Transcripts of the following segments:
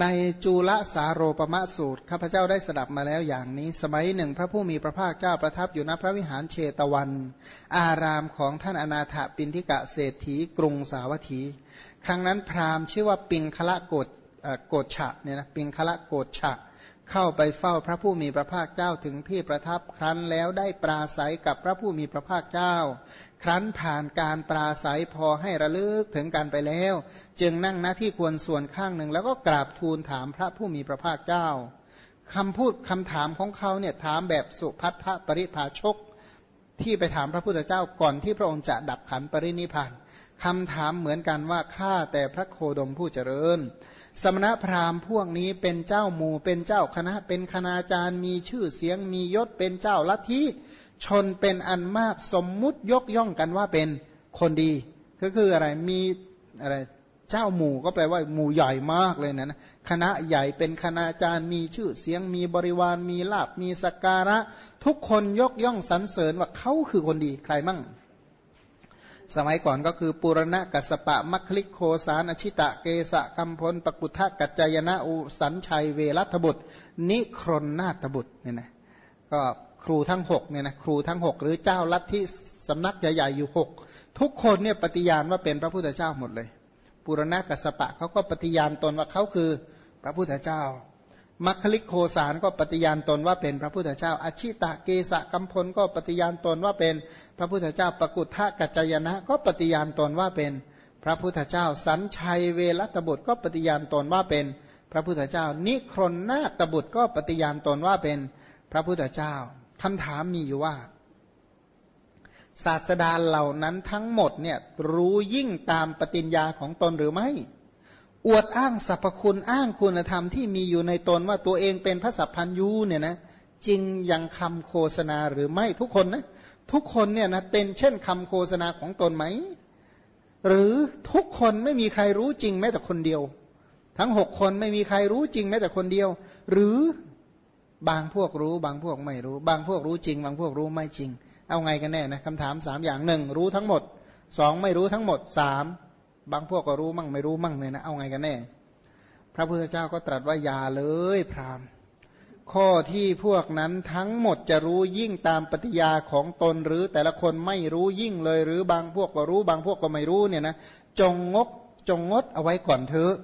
ในจุลสาโรปมะสูตรข้าพเจ้าได้สดับมาแล้วอย่างนี้ สมัยหนึ่ง พระผู้มีพระภาคเจ้าประทับอยู่ณพระวิหารเชตวัน อารามของท่านอนาถปินทิกะเศรษฐีกรุงสาวัตถี ครั้งนั้นพราหมณ์ชื่อว่าปิงคละโกดโกดฉะเนี่ยนะปิงคละโกดฉะเข้าไปเฝ้าพระผู้มีพระภาคเจ้าถึงที่ประทับครั้นแล้วได้ปราศัยกับพระผู้มีพระภาคเจ้า ครั้นผ่านการปราศัยพอให้ระลึกถึงกันไปแล้ว จึงนั่งหน้าที่ควรส่วนข้างหนึ่ง แล้วก็กราบทูลถามพระผู้มีพระภาคเจ้าคำพูดคำถามของเขาเนี่ยถามแบบสุพัทธปริภาชก ที่ไปถามพระพุทธเจ้าก่อนที่พระองค์จะดับขันปรินิพานคำถามเหมือนกันว่าข้าแต่พระโคดมผู้เจริญ สมณพราหมณ์พวกนี้เป็นเจ้าหมู่เป็นเจ้าคณะเป็นคณาจารย์มีชื่อเสียงมียศเป็นเจ้าลัทธิ ชนเป็นอันมากสมมุติยกย่องกันว่าเป็นคนดี ก็คืออะไรมีอะไรเจ้าหมู่ก็แปลว่าหมู่ใหญ่มากเลยนะคณะใหญ่เป็นคณาจารย์มีชื่อเสียงมีบริวารมีลาบมีสการะ ทุกคนยกย่องสรรเสริญว่าเขาคือคนดีใครมั่ง สมัยก่อนก็คือปุรณะกัสปะมัคลิกโคสานอชิตะเกสะกัมพลปกุทะกัจจยนะอุสันชัยเวรัตบุตร นิครนนาตบุตรเนี่ยนะก็ ครูทั้งหกเนี่ยนะครูทั้งหกหรือเจ้าลัทธิสำนักใหญ่ๆอยู่หกทุกคนเนี่ยปฏิญาณว่าเป็นพระพุทธเจ้าหมดเลยปุรณะกัสปะเขาก็ปฏิญาณตนว่าเขาคือพระพุทธเจ้ามัคคิโคสารก็ปฏิญาณตนว่าเป็นพระพุทธเจ้าอาชิตะเกสะกัมพลก็ปฏิญาณตนว่าเป็นพระพุทธเจ้าปกุทธกัจจยนะ ก็ปฏิญาณตนว่าเป็นพระพุทธเจ้า สัญชัยเวรตบุตรก็ปฏิญาณตนว่าเป็นพระพุทธเจ้า นิครนนาตบุตรก็ปฏิญาณตนว่าเป็นพระพุทธเจ้า คำถามมีอยู่ว่า ศาสดาเหล่านั้นทั้งหมดเนี่ยรู้ยิ่งตามปฏิญญาของตนหรือไม่ อวดอ้างสรรพคุณอ้างคุณธรรมที่มีอยู่ในตนว่าตัวเองเป็นพระสัพพัญยูเนี่ยนะจริงย่างคำโฆษณาหรือไม่ทุกคนนะทุกคนเนี่ยนะเป็นเช่นคำโฆษณาของตนไหม หรือทุกคนไม่มีใครรู้จริงแม้แต่คนเดียว ทั้งหกคนไม่มีใครรู้จริงแม้แต่คนเดียว หรือ บางพวกรู้ บางพวกไม่รู้ บางพวกรู้จริง บางพวกรู้ไม่จริง เอาไงกันแน่นะคำถามสามอย่างหนึ่งรู้ทั้งหมดสองไม่รู้ทั้งหมดสามบางพวกก็รู้มั่งไม่รู้มั่งเลยนะเอาไงกันแน่ พระพุทธเจ้าก็ตรัสว่าอย่าเลยพรามข้อที่พวกนั้นทั้งหมดจะรู้ยิ่งตามปฏิยาของตนหรือแต่ละคนไม่รู้ยิ่งเลย หรือบางพวกก็รู้ บางพวกก็ไม่รู้เนี่ยนะจงงกจงงดเอาไว้ก่อนเถอะ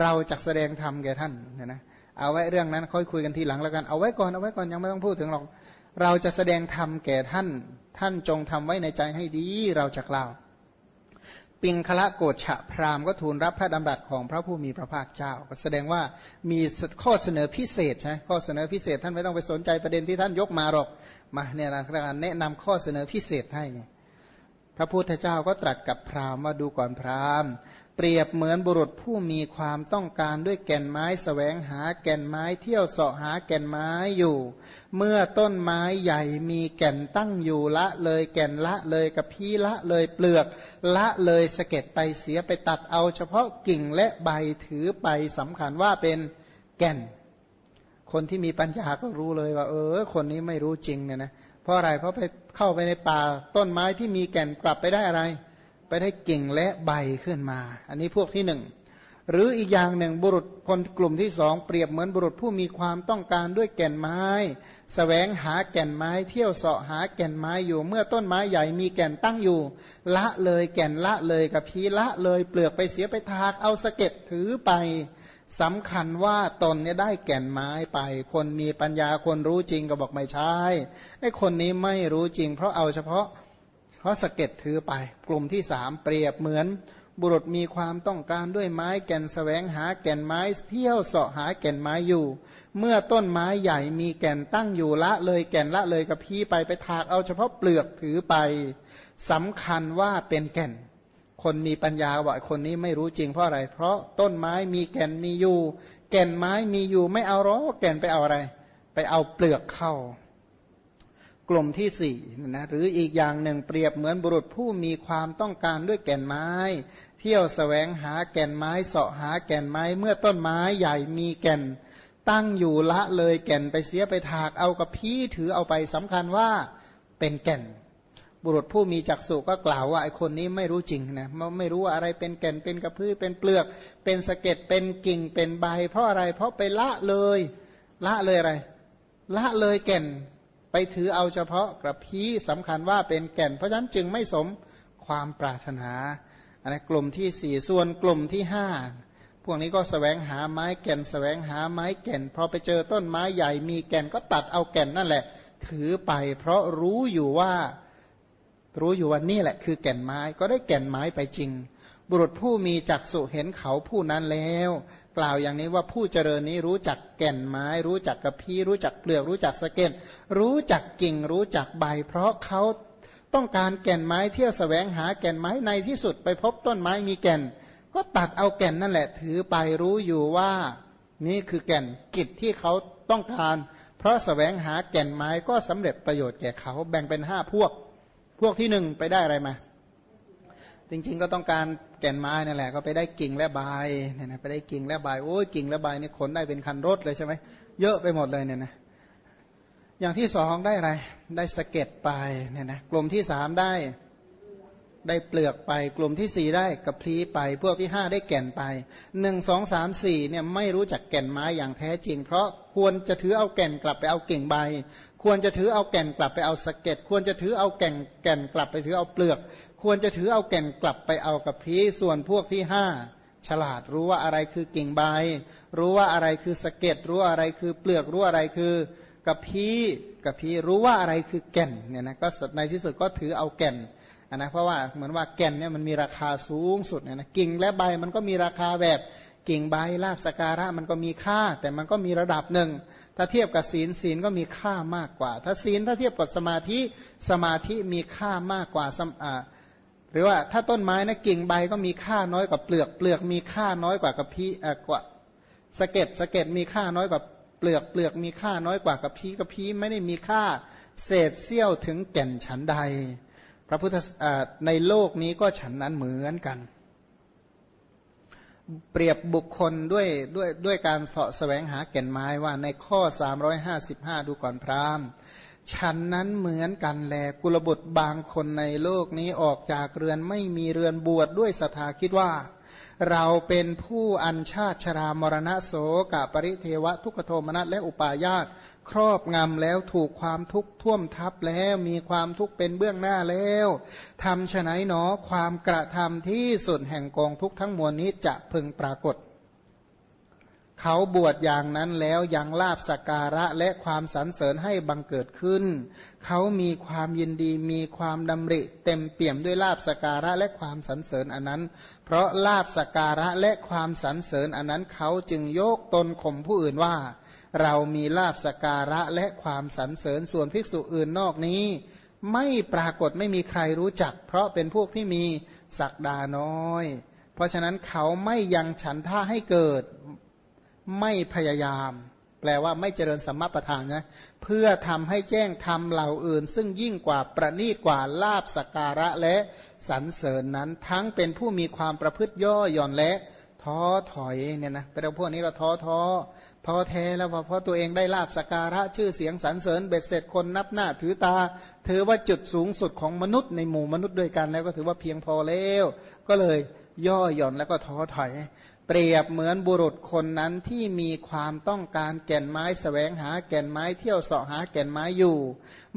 เราจะแสดงธรรมแก่ท่านเนี่ยนะ เอาไว้เรื่องนั้นค่อยคุยกันทีหลังแล้วกัน เอาไว้ก่อนเอาไว้ก่อนยังไม่ต้องพูดถึงหรอก เราจะแสดงธรรมแก่ท่าน ท่านจงทำไว้ในใจให้ดีเราจะกล่าว ปิงคละโกฏฉะพราหมณ์ก็ทูลรับพระดำรัสของพระผู้มีพระภาคเจ้า ก็แสดงว่ามีข้อเสนอพิเศษใช่ข้อเสนอพิเศษท่านไม่ต้องไปสนใจประเด็นที่ท่านยกมาหรอก มาเนี่ยนะการแนะนำข้อเสนอพิเศษให้พระพุทธเจ้าก็ตรัสกับพราหมณ์ว่าดูก่อนพราหมณ์ เปรียบเหมือนบุรุษผู้มีความต้องการด้วยแก่นไม้สแสวงหาแก่นไม้เที่ยวเสาะหาแก่นไม้อยู่ เมื่อต้นไม้ใหญ่มีแก่นตั้งอยู่ละเลยแก่นละเลยกับพีละเลยเปลือก ละเลยสะเก็ดไปเสียไปตัดเอาเฉพาะกิ่งและใบถือไปสำคัญว่าเป็นแก่น คนที่มีปัญญาก็รู้เลยว่า เออ คนนี้ไม่รู้จริงเนี่ยนะเพราะอะไรเพราะไปเข้าไปในป่าต้นไม้ที่มีแก่นกลับไปได้อะไร ไปได้กิ่งและใบขึ้นมา อันนี้พวกที่หนึ่ง หรืออีกอย่างหนึ่งบุรุษคนกลุ่มที่สองเปรียบเหมือนบุรุษผู้มีความต้องการด้วยแก่นไม้สแสวงหาแก่นไม้ เที่ยวเสาะหาแก่นไม้อยู่ เมื่อต้นไม้ใหญ่มีแก่นตั้งอยู่ ละเลยแก่นละเลยกับพีละเลยเปลือกไปเสียไปทากเอาสะเก็ดถือไปสำคัญว่าตนเนี่ยได้แก่นไม้ไป คนมีปัญญาคนรู้จริงก็บอกไม่ใช่ไอ้คนนี้ไม่รู้จริง เพราะเอาเฉพาะ เพราะสะเก็ดถือไป กลุ่มที่สามเปรียบเหมือน บุรุษมีความต้องการด้วยไม้แก่นสแสวงหาแก่นไม้เที่ยวเสาะหาแก่นไม้อยู่ เมื่อต้นไม้ใหญ่มีแก่นตั้งอยู่ละเลยแก่นละเลยกับพี่ไปไปถากเอาเฉพาะเปลือกถือไปสำคัญว่าเป็นแก่น คนมีปัญญาบอกคนนี้ไม่รู้จริงเพราะอะไร เพราะต้นไม้มีแก่นมีอยู่ แก่นไม้มีอยู่ไม่เอาหรอกแก่นไปเอาอะไร ไปเอาเปลือกเข้า กลุ่มที่สี่นะหรืออีกอย่างหนึ่งเปรียบเหมือนบุรุษผู้มีความต้องการด้วยแก่นไม้ เที่ยวสแสวงหาแก่นไม้เสาะหาแก่นไม้เมื่อต้นไม้ใหญ่มีแก่น ตั้งอยู่ละเลยแก่นไปเสียไปถากเอากับพี่ถือเอาไปสำคัญว่าเป็นแก่น บุรุษผู้มีจักษุก็กล่าวว่าไอคนนี้ไม่รู้จริงนะไม่รู้ว่าอะไรเป็นแก่นเป็นกระพือเป็นเปลือก เป็นสะเก็ดเป็นกิ่งเป็นใบ เพราะอะไรเพราะไปละเลย ละเลยอะไรละเลยแก่น ไปถือเอาเฉพาะกระพี้สำคัญว่าเป็นแก่น เพราะฉะนั้นจึงไม่สมความปรารถนาอันนี้กลุ่มที่สี่ส่วนกลุ่มที่ห้าพวกนี้ก็สแสวงหาไม้แก่นสแสวงหาไม้แก่น พอไปเจอต้นไม้ใหญ่มีแก่นก็ตัดเอาแก่นนั่นแหละ ถือไปเพราะรู้อยู่ว่ารู้อยู่ว่านี่แหละ คือแก่นไม้ก็ได้แก่นไม้ไปจริง บุรุษผู้มีจักษุเห็นเขาผู้นั้นแล้ว กล่าวอย่างนี้ว่าผู้เจริญนี้รู้จักแก่นไม้ รู้จักกระพี้รู้จักเปลือกรู้จักสะเก็ดรู้จักกิ่งรู้จักใบ เพราะเขาต้องการแก่นไม้เที่ยวสแสวงหาแก่นไม้ในที่สุดไปพบต้นไม้มีแก่น ก็ตัดเอาแก่นนั่นแหละ ถือไปรู้อยู่ว่า นี่คือแก่นกิจที่เขาต้องการ เพราะสแสวงหาแก่นไม้ก็สำเร็จประโยชน์แก่เขาแบ่งเป็นห้าพวก พวกที่หนึ่งไปได้อะไรมา จริง ๆ ก็ต้องการแก่นไม้นั่นแหละ ก็ไปได้กิ่งและใบเนี่ยนะไปได้กิ่งและใบโอ้ยกิ่งและใบนี่ขนได้เป็นคันรถเลยใช่ไหมเยอะไปหมดเลยเนี่ยนะอย่างที่สองได้อะไร ได้สะเก็ดไปเนี่ยนะกลุ่มที่สามได้ ได้เปลือกไป กลุ่มที่สี่ได้กระพลีไป พวกที่ห้าได้แก่นไปหนึ่งสองสามสี่เนี่ยไม่รู้จักแก่นไม้อย่างแท้จริง เพราะควรจะถือเอาแก่นกลับไปเอาเก่งใบ ควรจะถือเอาแก่นกลับไปเอาสะเก็ดควรจะถือเอาแก่นแก่นกลับไปถือเอาเปลือก ควรจะถือเอาแก่นกลับไปเอากระพลีส่วนพวกที่ห้าฉลาดรู้ว่าอะไรคือกิ่งใบ รู้ว่าอะไรคือสะเก็ดรู้อะไรคือเปลือกรู้อะไรคือกระพี้กระพี้รู้ว่าอะไรคือแก่นเนี่ยนะก็ในที่สุดก็ถือเอาแก่น นะเพราะว่าเหมือนว่าแก่นเนี่ยมันมีราคาสูงสุดเนี่ยนะกิ่งและใบมันก็มีราคาแบบกิ่งใบลาบสการะมันก็มีค่า แต่มันก็มีระดับหนึ่ง ถ้าเทียบกับศีลศีลก็มีค่ามากกว่า ถ้าศีลถ้าเทียบกับสมาธิสมาธิมีค่ามากกว่าหรือว่าถ้าต้นไม้นะกิ่งใบก็มีค่าน้อยกว่าเปลือกเปลือกมีค่าน้อยกว่ากระพี้กว่าสะเก็ดสะเก็ดมีค่าน้อยกว่าเปลือกเปลือกมีค่าน้อยกว่ากระพี้กระพี้ไม่ได้มีค่าเศษเสี้ยวถึงแก่นฉันใด พระพุทธในโลกนี้ก็ฉันนั้นเหมือนกัน เปรียบบุคคลด้วยด้วยด้วยการเสาะแสวงหาแก่นไม้ว่าในข้อ 355 ดูก่อนพรามฉันนั้นเหมือนกันแลกุลบุตรบางคนในโลกนี้ออกจากเรือนไม่มีเรือนบวชดด้วยศรัทธาคิดว่า เราเป็นผู้อัญชาติชรามรณะโสกะปริเทวะทุกขโทมนัสและอุปาญาต ครอบงำแล้วถูกความทุกข์ท่วมทับแล้วมีความทุกข์เป็นเบื้องหน้าแล้วทำฉไนหนอความกระทำที่สุดแห่งกองทุกข์ทั้งมวลนี้จะพึงปรากฏ เขาบวชอย่างนั้นแล้วยังลาบสการะและความสรรเสริญให้บังเกิดขึ้น เขามีความยินดีมีความดำริ เต็มเปี่ยมด้วยลาบสการะและความสรรเสริญอันนั้น เพราะลาบสการะและความสรรเสริญอันนั้นเขาจึงโยกตนข่มผู้อื่นว่า เรามีลาบสการะและความสรรเสริญส่วนภิกษุอื่นนอกนี้ ไม่ปรากฏไม่มีใครรู้จัก เพราะเป็นพวกที่มีศักดาน้อย เพราะฉะนั้นเขาไม่ยังฉันท่าให้เกิดไม่พยายาม แปลว่าไม่เจริญสัมมาประธานนะเพื่อทำให้แจ้งทำเหล่าอื่น ซึ่งยิ่งกว่าประณีตกว่าลาบสการะและสรรเสริญนั้น ทั้งเป็นผู้มีความประพฤติย่อหย่อนและท้อถอยเนี่ยนะแต่พวกนี้ก็ท้อท้อ ท้อแท้แล้วเพราะตัวเองได้ลาบสการะชื่อเสียงสรรเสริญเบ็ดเสร็จคนนับหน้าถือตาถือว่าจุดสูงสุดของมนุษย์ในหมู่มนุษย์ด้วยกันแล้วก็ถือว่าเพียงพอแล้ว ก็เลยย่อหย่อนแล้วก็ท้อถอย เปรียบเหมือนบุรุษคนนั้นที่มีความต้องการแก่นไม้สแสวงหาแก่นไม้เที่ยวเสาะหาแก่นไม้อยู่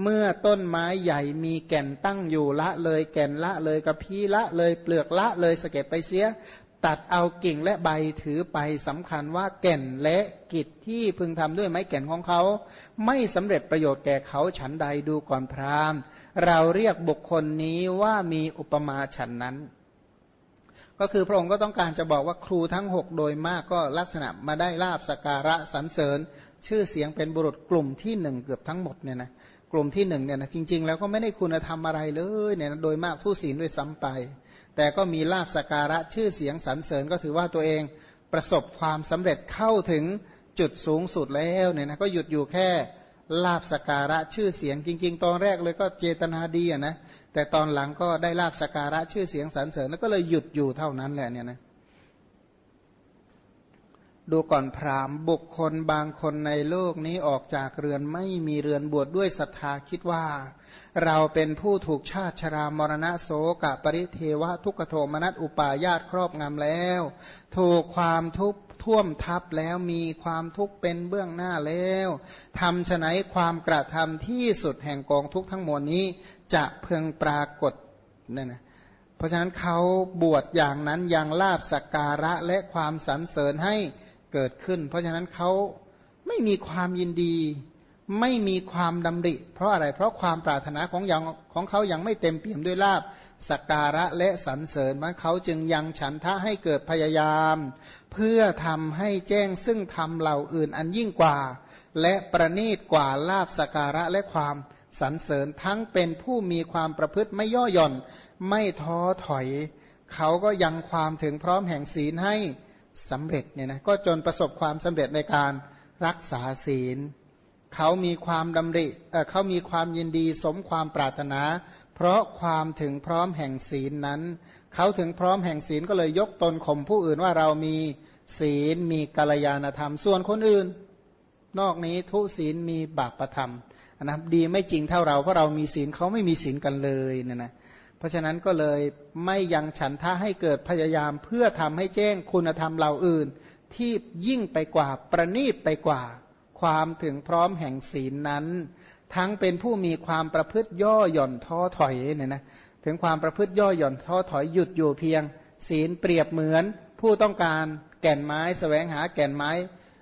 เมื่อต้นไม้ใหญ่มีแก่นตั้งอยู่ละเลยแก่นละเลยกระพี้ละเลยเปลือกละเลยสะเก็ดไปเสีย ตัดเอากิ่งและใบถือไปสำคัญว่าแก่นและกิจที่พึงทำด้วยไม้แก่นของเขา ไม่สำเร็จประโยชน์แก่เขาฉันใดดูก่อนพรามเราเรียกบุคคลนี้ว่ามีอุปมาฉันนั้น ก็คือพระองค์ก็ต้องการจะบอกว่าครูทั้ง 6 โดยมากก็ลักษณะมาได้ลาบสการะสรรเสริญ ชื่อเสียงเป็นบุรุษกลุ่มที่หนึ่งเกือบทั้งหมดเนี่ยนะกลุ่มที่หนึ่งเนี่ยนะจริง ๆ แล้วก็ไม่ได้คุณธรรมอะไรเลยเนี่ยนะโดยมากทุศีลด้วยซ้ำไป แต่ก็มีลาบสการะชื่อเสียงสรรเสริญก็ถือว่าตัวเองประสบความสำเร็จเข้าถึงจุดสูงสุดแล้วเนี่ยนะก็หยุดอยู่แค่ลาบสการะชื่อเสียงจริง ๆ ตอนแรกเลยก็เจตนาดีนะแต่ตอนหลังก็ได้ลาบสการะชื่อเสียงสรรเสริญแล้วก็เลยหยุดอยู่เท่านั้นแหละเนี่ยนะ ดูก่อนพรามบุคคลบางคนในโลกนี้ออกจากเรือนไม่มีเรือนบวชดด้วยศรัทธาคิดว่า เราเป็นผู้ถูกชาติชรามรณะโสกะปริเทวะทุกโทมนัสอุปาญาตครอบงำแล้ว ถูกความทุกข์ท่วมทับแล้วมีความทุกข์เป็นเบื้องหน้าแล้วทำฉไนความกระทำที่สุดแห่งกองทุกทั้งมวลนี้จะเพึงปรากฏเนี่ยนะเพราะฉะนั้นเขาบวชอย่างนั้นยังลาบสักการะและความสรรเสริญให้ เกิดขึ้น เพราะฉะนั้นเขาไม่มีความยินดี ไม่มีความดำริ เพราะอะไร เพราะความปรารถนาของยังของเขายังไม่เต็มเปี่ยมด้วยลาบสักการะและสรรเสริญมันเขาจึงยังฉันทะให้เกิดพยายาม เพื่อทำให้แจ้งซึ่งทำเหล่าอื่นอันยิ่งกว่า และประณีตกว่าลาบสักการะและความสรรเสริญทั้งเป็นผู้มีความประพฤติไม่ย่อหย่อน ไม่ท้อถอย เขาก็ยังความถึงพร้อมแห่งศีลให้ สำเร็จเนี่ยนะก็จนประสบความสำเร็จในการรักษาศีล เขามีความดำริเเขามีความยินดีสมความปรารถนา เพราะความถึงพร้อมแห่งศีลนั้น เขาถึงพร้อมแห่งศีลก็เลยยกตนข่มผู้อื่นว่าเรามีศีลมีกัลยาณธรรม ส่วนคนอื่น นอกนี้ทุศีลมีบาปประธรรมนะดีไม่จริงเท่าเราเพราะเรามีศีลเขาไม่มีศีลกันเลยเนี่ยนะ เพราะฉะนั้นก็เลยไม่ยังฉันทะให้เกิดพยายามเพื่อทำให้แจ้งคุณธรรมเหล่าอื่น ที่ยิ่งไปกว่าประณีตไปกว่า ความถึงพร้อมแห่งศีลนั้น ทั้งเป็นผู้มีความประพฤติย่อหย่อนท้อถอยเนี่ยนะถึงความประพฤติย่อหย่อนท้อถอยหยุดอยู่เพียง ศีลเปรียบเหมือน ผู้ต้องการแก่นไม้สแสวงหาแก่นไม้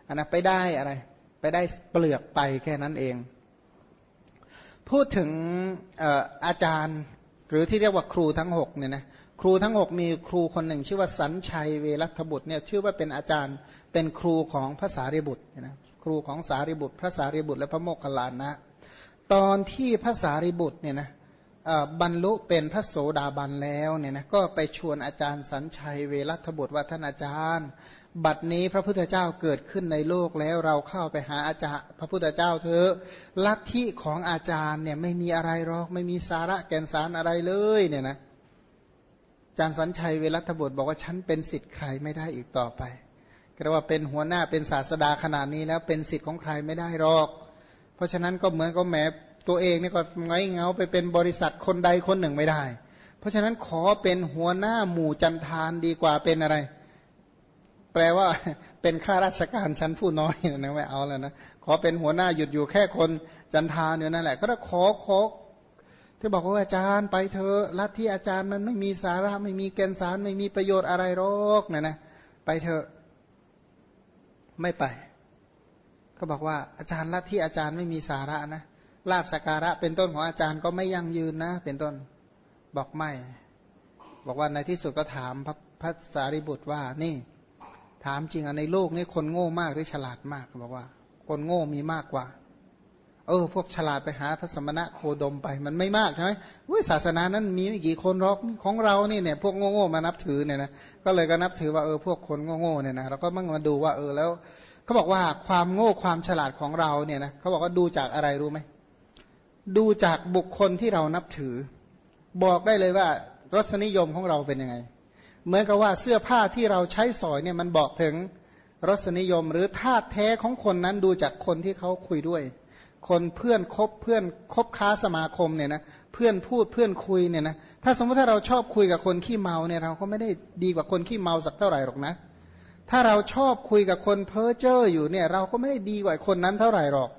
อันนะไปได้อะไร ไปได้เปลือกไปแค่นั้นเอง พูดถึงอาจารย์ หรือที่เรียกว่าครูทั้งหกเนี่ยนะครูทั้งหกมีครูคนหนึ่ง ชื่อว่าสัญชัยเวรัตบุตรเนี่ยชื่อว่าเป็นอาจารย์เป็นครูของพระสารีบุตรนะครูของสารีบุตร พระสารีบุตรและพระโมคคัลลานะ ตอนที่พระสารีบุตรเนี่ยนะบรรลุเป็นพระโสดาบันแล้วเนี่ยนะก็ไปชวนอาจารย์สัญชัยเวรัตบุตรว่าท่านอาจารย์ บัดนี้พระพุทธเจ้าเกิดขึ้นในโลกแล้วเราเข้าไปหาอาจารย์พระพุทธเจ้าเถอะลัทธิของอาจารย์เนี่ยไม่มีอะไรหรอกไม่มีสาระแก่นสารอะไรเลยเนี่ยนะอาจารย์สัญชัยเวรัตบุตรบอกว่าฉันเป็นสิทธิ์ใครไม่ได้อีกต่อไปก็ว่าเป็นหัวหน้าเป็นศาสดาขนาดนี้แล้วเป็นสิทธิ์ของใครไม่ได้หรอก เพราะฉะนั้นก็เหมือนก็แหมตัวเองนี่ก็ไงเงาไปเป็นบริษัทคนใดคนหนึ่งไม่ได้ เพราะฉะนั้นขอเป็นหัวหน้าหมู่จันทานดีกว่าเป็นอะไร แปลว่าเป็นข้าราชการชั้นผู้น้อยนะไม่เอาแล้วนะขอเป็นหัวหน้าหยุดอยู่แค่คนจันทาเนี่ยนั่นแหละ ก็ต้องขอขอที่บอกว่าอาจารย์ไปเถอะลัทธิอาจารย์มันไม่มีสาระไม่มีแกนสารไม่มีประโยชน์อะไรหรอกนะนะไปเถอะไม่ไปเขาบอกว่าอาจารย์ลัทธิอาจารย์ไม่มีสาระนะลาบสการะเป็นต้นของอาจารย์ก็ไม่ยั่งยืนนะ เป็นต้นบอกไม่ บอกว่าในที่สุดก็ถามพระพระสารีบุตรว่านี่ ถามจริงอะในโลกนี้คนโง่มากหรือฉลาดมากบอกว่า คนโง่มีมากกว่า เออ พวกฉลาดไปหาพระสมณะโคดมไป มันไม่มากใช่ไหมวิศาสนานั้นมีไม่กี่คนหรอกของเรานี่เนี่ย พวกโง่ๆมานับถือเนี่ยนะก็เลยก็นับถือว่าเออพวกคนโง่ๆเนี่ยนะเราก็มั่งมาดูว่าเออแล้วเขาบอกว่าความโง่ความฉลาดของเราเนี่ยนะเขาบอกว่าดูจากอะไรรู้ไหมดูจากบุคคลที่เรานับถือ บอกได้เลยว่ารสนิยมของเราเป็นยังไง เหมือนกับว่าเสื้อผ้าที่เราใช้สอยเนี่ยมันบอกถึงรสนิยมหรือธาตุแท้ของคนนั้นดูจากคนที่เขาคุยด้วย คนเพื่อนคบเพื่อนคบค้าสมาคมเนี่ยนะเพื่อนพูดเพื่อนคุยเนี่ยนะถ้าสมมติถ้าเราชอบคุยกับคนขี้เมาเนี่ยเราก็ไม่ได้ดีกว่าคนขี้เมาสักเท่าไหร่หรอกนะ ถ้าเราชอบคุยกับคนเพ้อเจ้ออยู่เนี่ย เราก็ไม่ได้ดีกว่าคนนั้นเท่าไหร่หรอก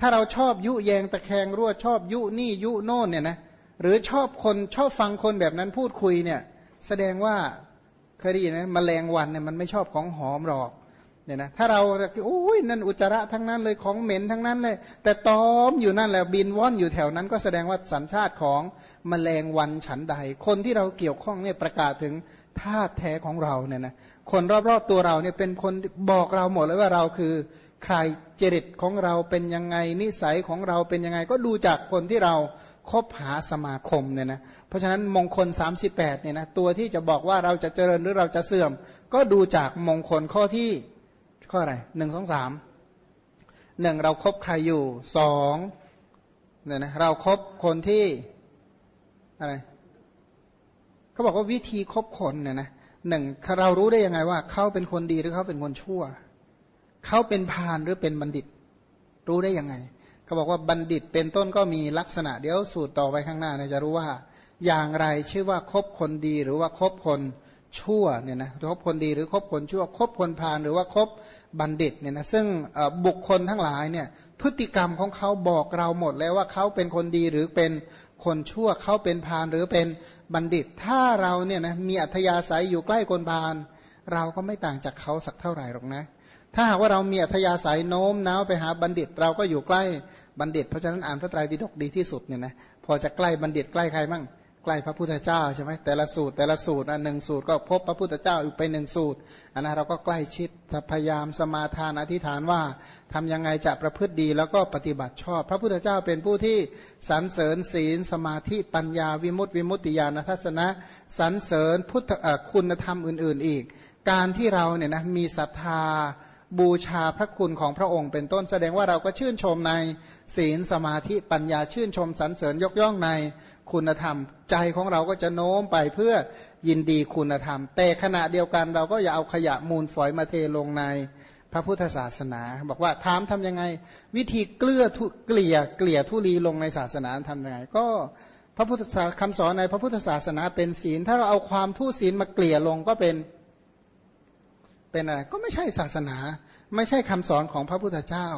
ถ้าเราชอบยุแยงตะแคงรั่วชอบยุนี่ยุโน่นเนี่ยนะหรือชอบคนชอบฟังคนแบบนั้นพูดคุยเนี่ย แสดงว่า เคยได้ยินไหมแมลงวันเนี่ยมันไม่ชอบของหอมหรอกเนี่ยนะถ้าเราโอ้ยนั่นอุจจาระทั้งนั้นเลยของเหม็นทั้งนั้นเลย แต่ตอมอยู่นั่นแหละบินว่อนอยู่แถวนั้น ก็แสดงว่าสัญชาติของมแมลงวันฉันใด คนที่เราเกี่ยวข้องเนี่ยประกาศถึงธาตุแท้ของเราเนี่ยนะคนรอบๆตัวเราเนี่ยเป็นคนบอกเราหมดเลยว่าเราคือ ใครจริตของเราเป็นยังไงนิสัยของเราเป็นยังไง ก็ดูจากคนที่เราคบหาสมาคมเนี่ยนะเพราะฉะนั้นมงคล 38เนี่ยนะตัวที่จะบอกว่าเราจะเจริญหรือเราจะเสื่อม ก็ดูจากมงคลข้อที่ข้ออะไรหนึ่งสองสามหนึ่งเราครบใครอยู่สองเนี่ยนะเราครบคนที่อะไรเขาบอกว่าวิธีคบคนเนี่ยนะหนึ่งเรารู้ได้ยังไงว่าเขาเป็นคนดีหรือเขาเป็นคนชั่ว เขาเป็นพานหรือเป็นบัณฑิต รู้ได้ยังไงเขาบอกว่าบัณฑิตเป็นต้นก็มีลักษณะเดี๋ยวสูตรต่อไปข้างหน้าเนี่ยจะรู้ว่า อย่างไรชื่อว่าคบคนดีหรือว่าคบคนชั่วเนี่ยนะคบคนดีหรือคบคนชั่วคบคนพาลหรือว่าคบบัณฑิตเนี่ยนะซึ่งบุคคลทั้งหลายเนี่ยพฤติกรรมของเขาบอกเราหมดแล้วว่าเขาเป็นคนดีหรือเป็นคนชั่วเขาเป็นพาลหรือเป็นบัณฑิต ถ้าเราเนี่ยนะมีอัธยาศัยอยู่ใกล้คนพาลเราก็ไม่ต่างจากเขาสักเท่าไหร่หรอกนะ ถ้าหากว่าเรามีอัธยาศัยโน้มน้าวไปหาบัณฑิต เราก็อยู่ใกล้บัณฑิต เพราะฉะนั้นอ่านพระไตรปิฎกดีที่สุดเนี่ยนะพอจะใกล้บัณฑิตใกล้ใครมั่งใกล้พระพุทธเจ้าใช่ไหมแต่ละสูตรแต่ละสูตรอันหนึ่งสูตรก็พบพระพุทธเจ้าอีกไปหนึ่งสูตรอันนั้นเราก็ใกล้ชิดพยายามสมาทานอธิษฐานว่าทำยังไงจะประพฤติดีแล้วก็ปฏิบัติชอบ พระพุทธเจ้าเป็นผู้ที่สรรเสริญศีล สมาธิปัญญาวิมุตติวิมุตติญาณทัศนะสรรเสริญพุทธคุณธรรมอื่น ๆ อีก การที่เราเนี่ยนะมีศรัทธา บูชาพระคุณของพระองค์เป็นต้นแสดงว่าเราก็ชื่นชมในศีลสมาธิปัญญาชื่นชมสรรเสริญยกย่องในคุณธรรม ใจของเราก็จะโน้มไปเพื่อยินดีคุณธรรม แต่ขณะเดียวกันเราก็อย่าเอาขยะมูลฝอยมาเทลงในพระพุทธศาสนา บอกว่าถามทํำยังไง วิธีเกลือเกลี่ยเกลี่ยทุลีลงในศาสนาทำยังไง ก็พระพุทธคำสอนในพระพุทธศาสนาเป็นศีล ถ้าเราเอาความทุศีลมาเกลี่ยลงก็เป็น เป็นอะไรก็ไม่ใช่ศาสนา ไม่ใช่คำสอนของพระพุทธเจ้า